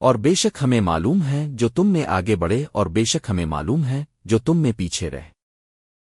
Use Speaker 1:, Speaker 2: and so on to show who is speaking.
Speaker 1: اور بے شک ہمیں معلوم ہے جو تم میں آگے بڑھے اور بے شک ہمیں معلوم ہے جو تم میں پیچھے رہے۔